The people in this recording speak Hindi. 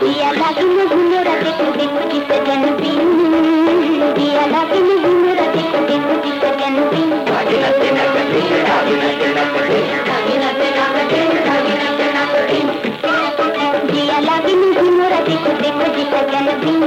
दिया लाके में घूमो राते को देखो की सगन पिन दिया लाके में घूमो राते को देखो की सगन पिन धागे नते ना कटे धागे नते ना कटे धागे नते ना कटे धागे नते ना कटे दिया लाके में घूमो राते को देखो की सगन पिन